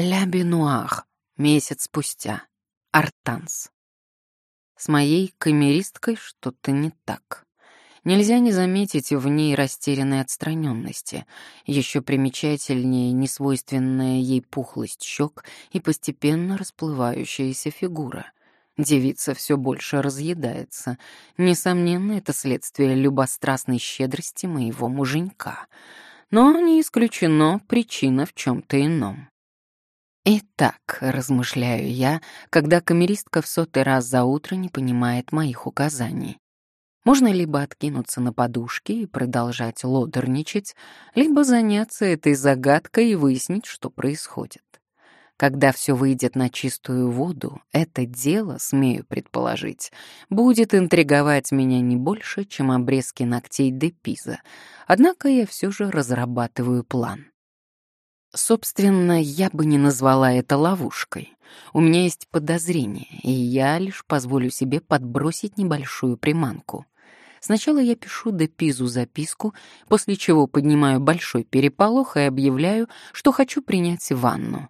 Ля Бенуар. Месяц спустя. Артанс. С моей камеристкой что-то не так. Нельзя не заметить в ней растерянной отстраненности, еще примечательнее несвойственная ей пухлость щек и постепенно расплывающаяся фигура. Девица все больше разъедается. Несомненно, это следствие любострастной щедрости моего муженька. Но не исключено причина в чем-то ином. Итак, размышляю я, когда камеристка в сотый раз за утро не понимает моих указаний. Можно либо откинуться на подушке и продолжать лодорничать, либо заняться этой загадкой и выяснить, что происходит. Когда все выйдет на чистую воду, это дело, смею предположить, будет интриговать меня не больше, чем обрезки ногтей Депиза. Однако я все же разрабатываю план. Собственно, я бы не назвала это ловушкой. У меня есть подозрение, и я лишь позволю себе подбросить небольшую приманку. Сначала я пишу Депизу записку, после чего поднимаю большой переполох и объявляю, что хочу принять ванну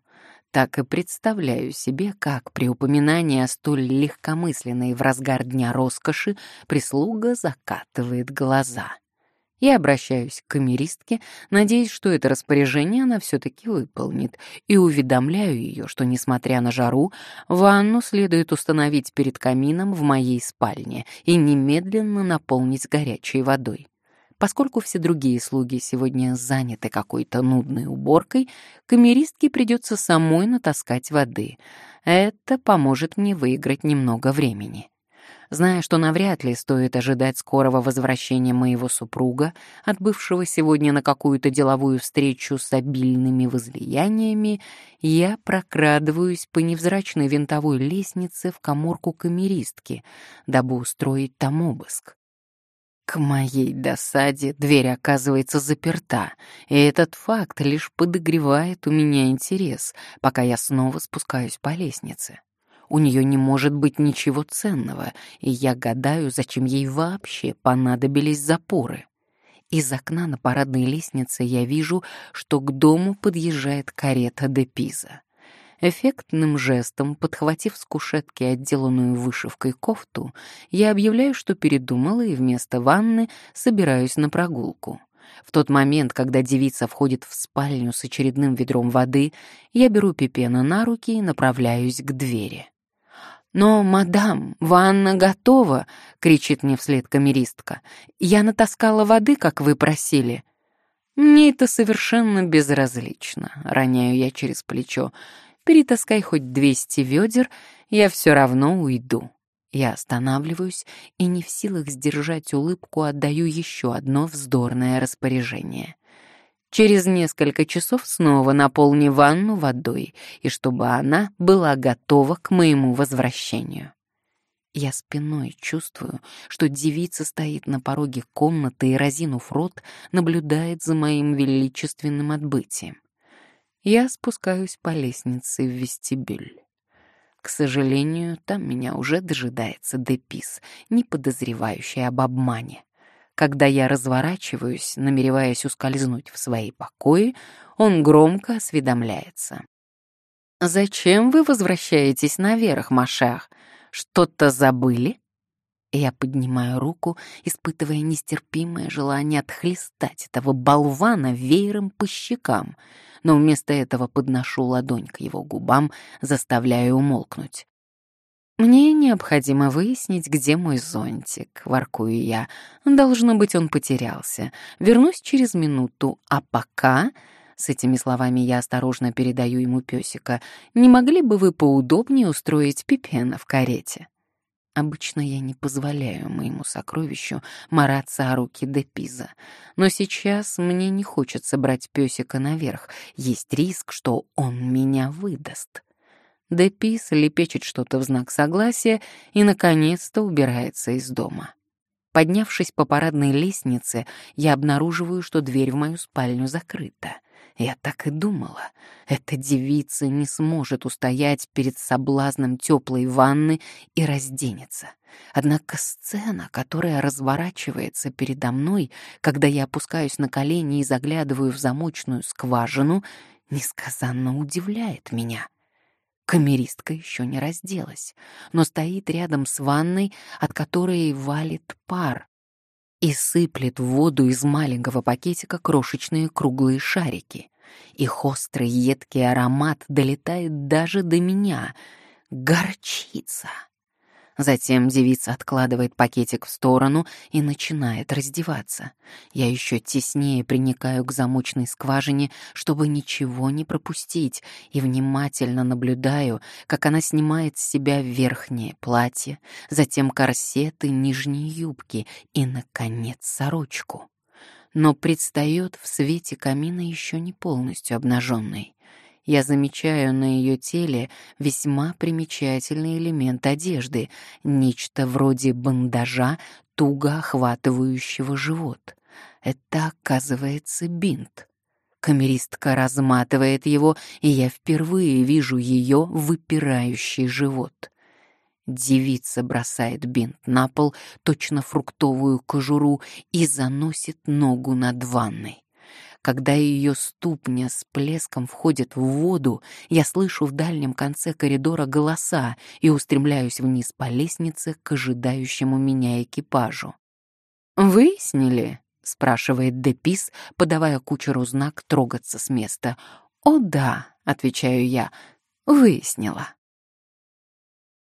так и представляю себе, как при упоминании о столь легкомысленной в разгар дня роскоши прислуга закатывает глаза. Я обращаюсь к камеристке, надеясь, что это распоряжение она все-таки выполнит, и уведомляю ее, что, несмотря на жару, ванну следует установить перед камином в моей спальне и немедленно наполнить горячей водой. Поскольку все другие слуги сегодня заняты какой-то нудной уборкой, камеристке придется самой натаскать воды. Это поможет мне выиграть немного времени. Зная, что навряд ли стоит ожидать скорого возвращения моего супруга, отбывшего сегодня на какую-то деловую встречу с обильными возлияниями, я прокрадываюсь по невзрачной винтовой лестнице в коморку камеристки, дабы устроить там обыск. К моей досаде дверь оказывается заперта, и этот факт лишь подогревает у меня интерес, пока я снова спускаюсь по лестнице. У нее не может быть ничего ценного, и я гадаю, зачем ей вообще понадобились запоры. Из окна на парадной лестнице я вижу, что к дому подъезжает карета де Пиза. Эффектным жестом, подхватив с кушетки отделанную вышивкой кофту, я объявляю, что передумала и вместо ванны собираюсь на прогулку. В тот момент, когда девица входит в спальню с очередным ведром воды, я беру Пипена на руки и направляюсь к двери. «Но, мадам, ванна готова!» — кричит мне вслед камеристка. «Я натаскала воды, как вы просили». «Мне это совершенно безразлично», — роняю я через плечо. Перетаскай хоть двести ведер, я все равно уйду. Я останавливаюсь и не в силах сдержать улыбку, отдаю еще одно вздорное распоряжение. Через несколько часов снова наполни ванну водой, и чтобы она была готова к моему возвращению. Я спиной чувствую, что девица стоит на пороге комнаты и, разинув рот, наблюдает за моим величественным отбытием. Я спускаюсь по лестнице в вестибюль. К сожалению, там меня уже дожидается Депис, не подозревающий об обмане. Когда я разворачиваюсь, намереваясь ускользнуть в свои покои, он громко осведомляется. «Зачем вы возвращаетесь наверх, Машах? Что-то забыли?» Я поднимаю руку, испытывая нестерпимое желание отхлестать этого болвана веером по щекам, но вместо этого подношу ладонь к его губам, заставляя умолкнуть. «Мне необходимо выяснить, где мой зонтик», — воркую я. «Должно быть, он потерялся. Вернусь через минуту, а пока...» С этими словами я осторожно передаю ему песика. «Не могли бы вы поудобнее устроить Пипена в карете?» Обычно я не позволяю моему сокровищу мараться о руки Депиза, но сейчас мне не хочется брать песика наверх, есть риск, что он меня выдаст. Депиз лепечет что-то в знак согласия и, наконец-то, убирается из дома. Поднявшись по парадной лестнице, я обнаруживаю, что дверь в мою спальню закрыта — я так и думала. Эта девица не сможет устоять перед соблазном теплой ванны и разденется. Однако сцена, которая разворачивается передо мной, когда я опускаюсь на колени и заглядываю в замочную скважину, несказанно удивляет меня. Камеристка еще не разделась, но стоит рядом с ванной, от которой валит пар, и сыплет в воду из маленького пакетика крошечные круглые шарики. Их острый едкий аромат долетает даже до меня. Горчица! Затем девица откладывает пакетик в сторону и начинает раздеваться. Я еще теснее приникаю к замочной скважине, чтобы ничего не пропустить, и внимательно наблюдаю, как она снимает с себя верхнее платье, затем корсеты, нижние юбки и, наконец, сорочку. Но предстает в свете камина еще не полностью обнаженной я замечаю на ее теле весьма примечательный элемент одежды, нечто вроде бандажа, туго охватывающего живот. Это, оказывается, бинт. Камеристка разматывает его, и я впервые вижу ее выпирающий живот. Девица бросает бинт на пол, точно фруктовую кожуру, и заносит ногу над ванной. Когда ее ступня с плеском входит в воду, я слышу в дальнем конце коридора голоса и устремляюсь вниз по лестнице к ожидающему меня экипажу. «Выяснили?» — спрашивает Депис, подавая кучеру знак трогаться с места. «О да», — отвечаю я, — «выяснила».